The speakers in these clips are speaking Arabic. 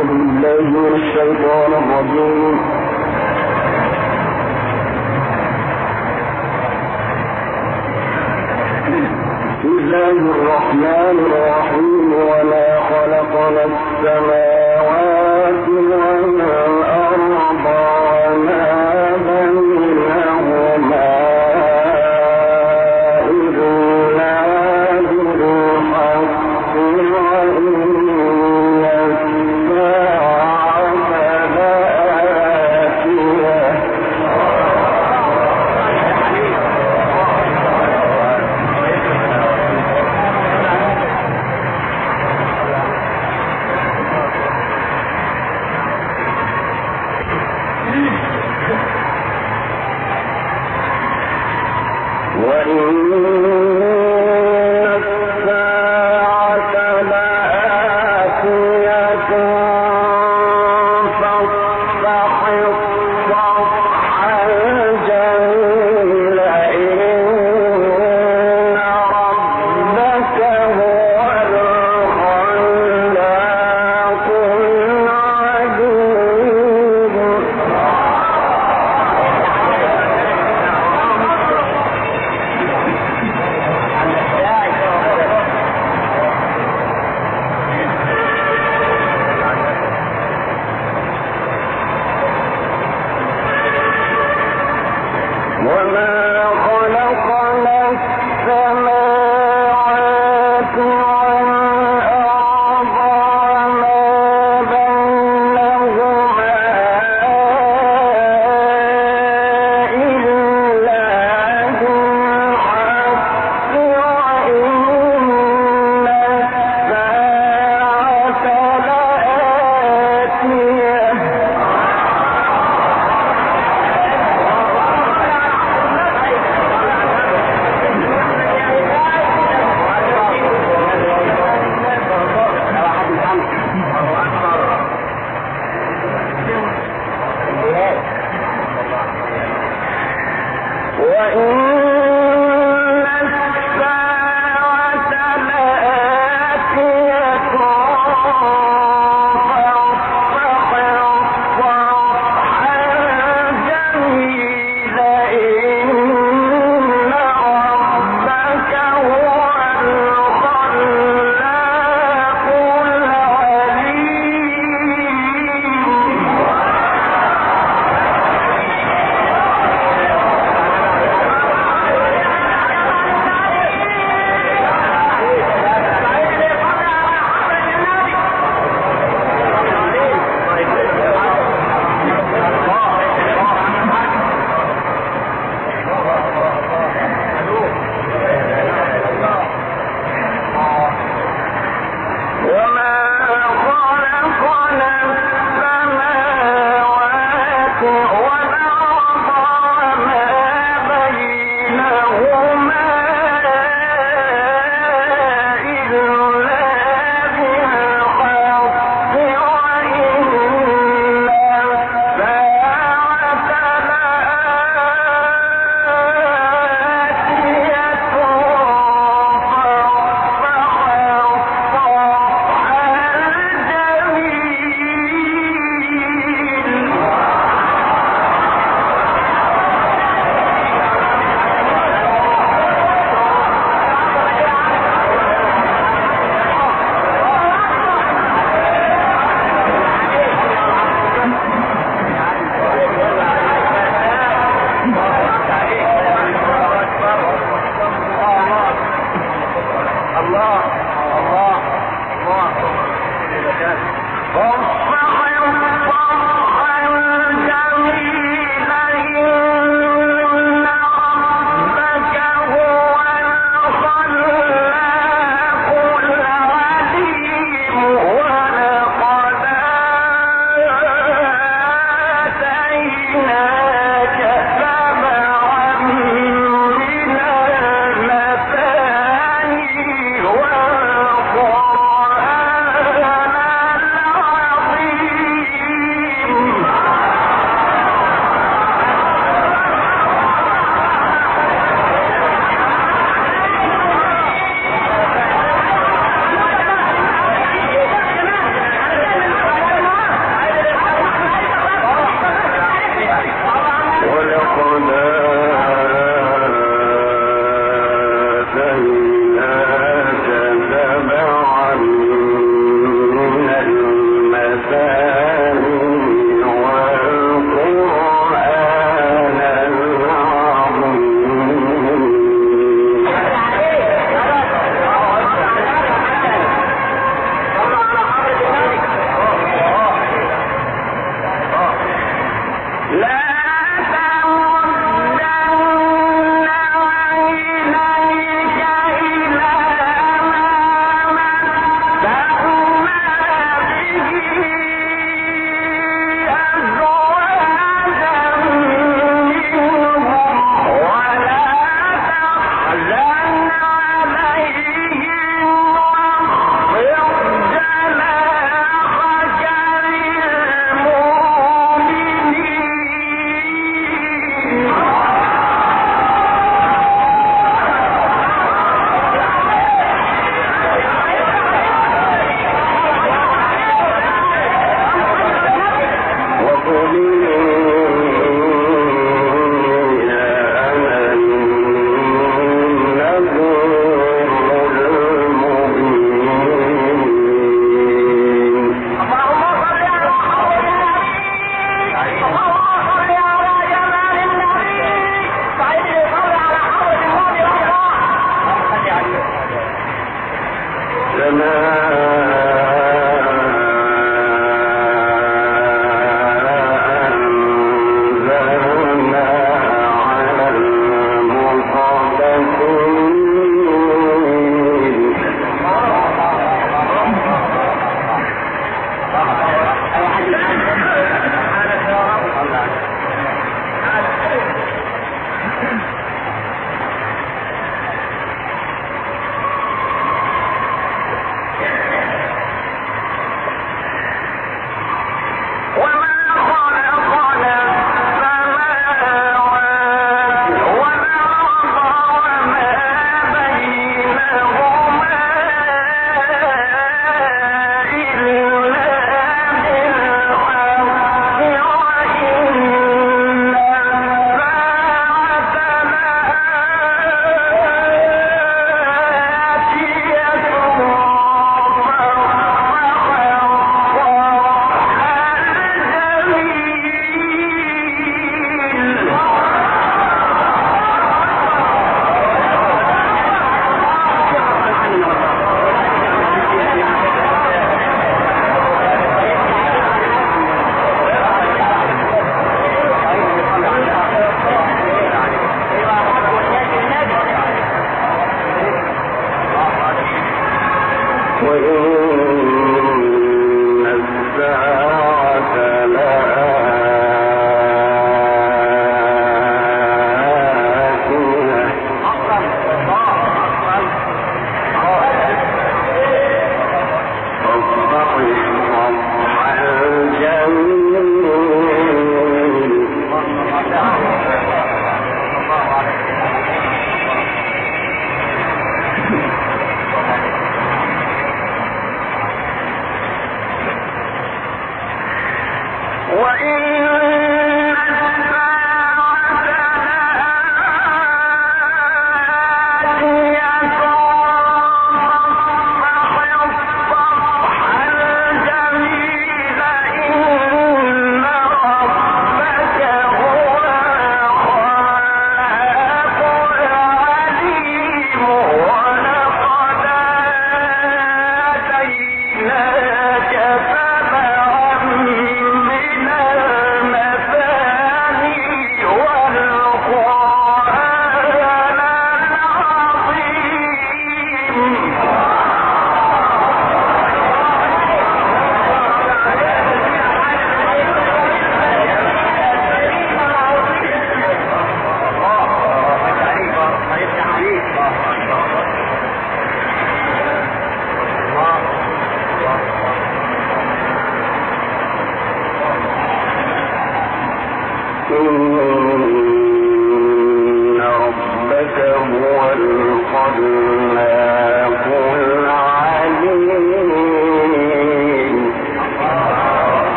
الله الرحمن الرحيم. وما خلقنا السماوات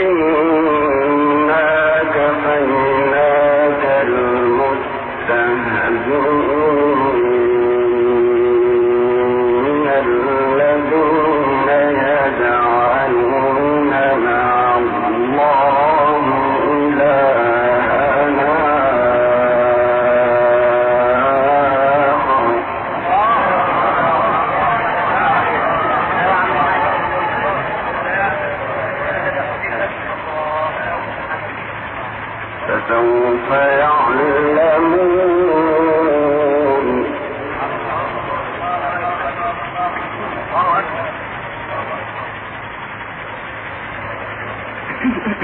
الْمُسْتَقِيمِ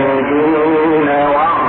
يجدون وعدا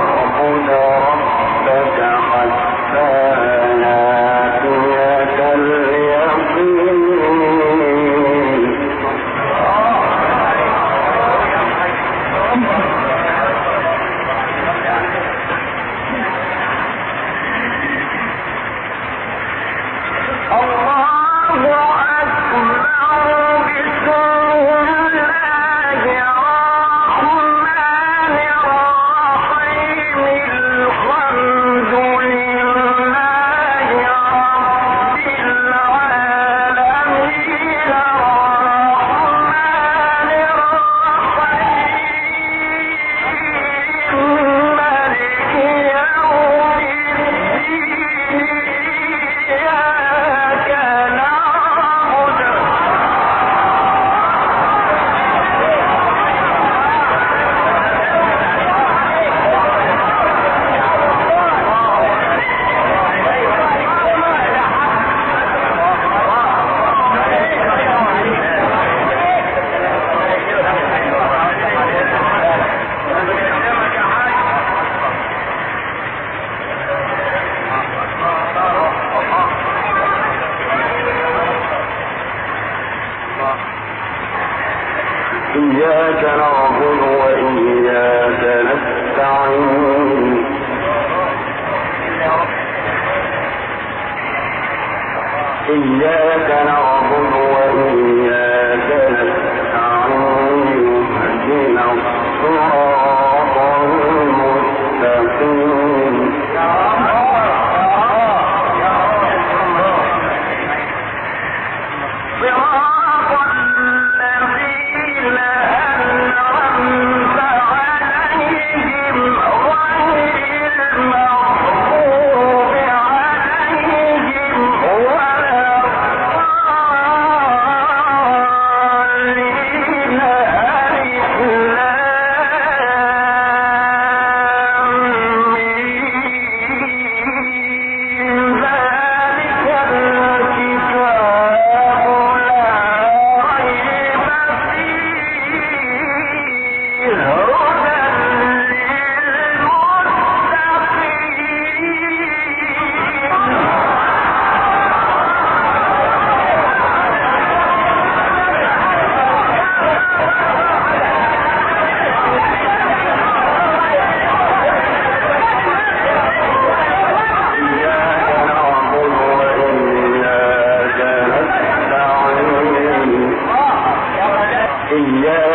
إياك نعبد وإياك نستعين. إياك نعبد وإياك إياه